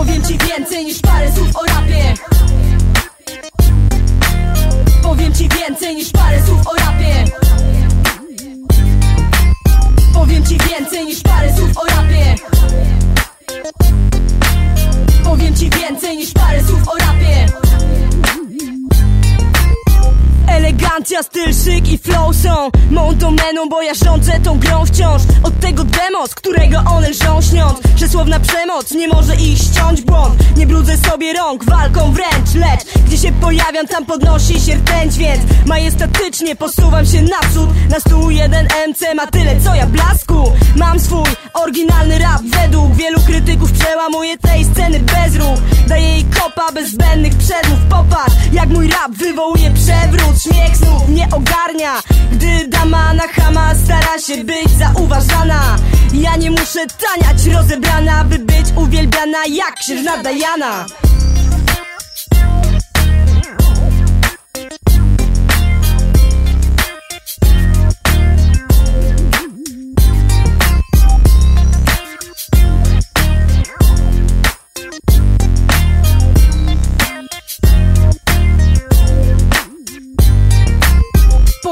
Powiem ci więcej niż parę słów o rapie. Powiem ci więcej niż parę słów o rapie. Powiem ci więcej niż parę słów o rapie. Powiem ci więcej niż parę słów o rapie Elegancja, styl, szyk i flow są Mą domeną, bo ja rządzę tą grą wciąż. Od tego demo, którego one lżą śniąc. Przesłowna przemoc nie może ich ściąć błąd. Nie brudzę sobie rąk walką wręcz Lecz gdzie się pojawiam, tam podnosi się rtęć Więc majestatycznie posuwam się naprzód. Na stół jeden MC ma tyle co ja blasku. Mam swój oryginalny rap Według wielu krytyków. Przełamuję tej sceny bez ruch Daję jej kopa bez zbędnych przedmów Popatrz jak mój rap wywołuje przewrót. Śmiech znów mnie ogarnia Gdy dama na chama stara się być zauważana Ja nie muszę taniać rozebrana By być uwielbiana jak księżna Diana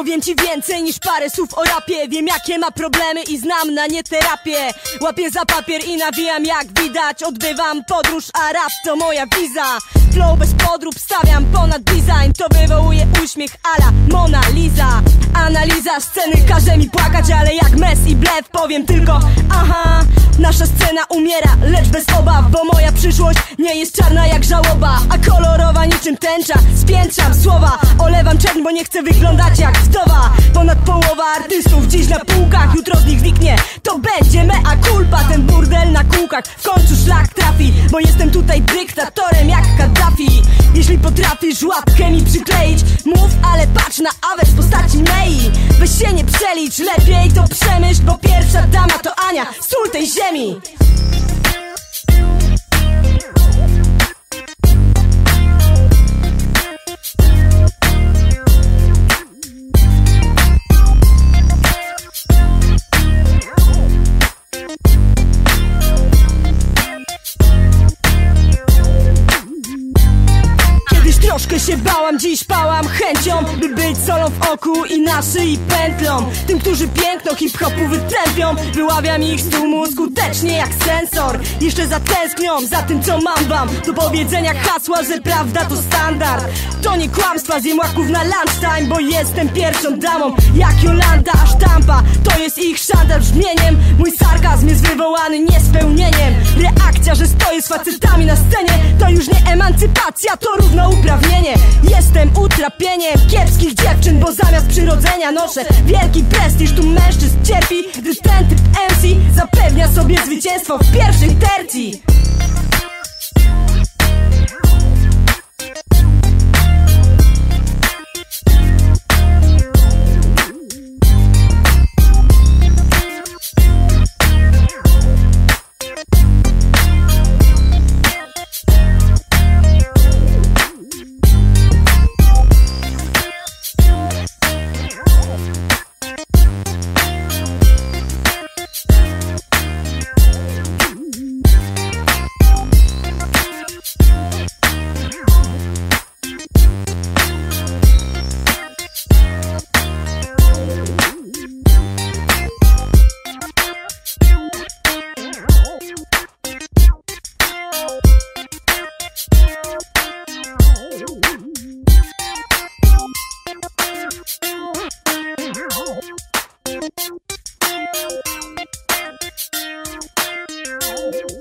Powiem ci więcej niż parę słów o rapie. Wiem jakie ma problemy i znam na nie terapię. Łapię za papier i nawijam jak widać. Odbywam podróż, a rap to moja wiza. Flow bez podrób stawiam ponad design. To wywołuje uśmiech ala Mona Lisa. Analiza sceny każe mi płakać Ale jak mes i blef powiem tylko Aha, nasza scena umiera Lecz bez obaw, bo jest czarna jak żałoba A kolorowa niczym tęcza. Spiętrzam słowa, olewam czerń, bo nie chcę wyglądać jak wdowa. Ponad połowa artystów dziś na półkach Jutro z nich zniknie, to będzie mea culpa Ten burdel na kółkach. W końcu szlak trafi Bo jestem tutaj dyktatorem jak Kaddafi Jeśli potrafisz łapkę mi przykleić Mów, ale patrz na awę w postaci Mei. Weź się nie przelicz, lepiej to przemyśl Bo pierwsza dama to Ania, sól tej ziemi Się bałam, dziś pałam chęcią By być solą w oku i na szyi pętlą. Tym, którzy piękno hip-hopu wytrępią Wyławiam ich z tłumu skutecznie jak sensor. Jeszcze zatęsknią za tym, co mam wam. Do powiedzenia hasła, że prawda to standard. To nie kłamstwa, zjem łaków na lunchtime Bo jestem pierwszą damą, jak Jolanda A sztampa, to jest ich szantaż brzmieniem. Mój sarkazm jest wywołany niespełnieniem Reakcja, że stoję z facetami na scenie. To już nie emancypacja, to równouprawnienie. Jestem utrapieniem kiepskich dziewczyn Bo zamiast przyrodzenia noszę wielki prestiż. Tu mężczyzn cierpi, gdy ten typ MC Zapewnia sobie zwycięstwo w pierwszej tercji Thank you.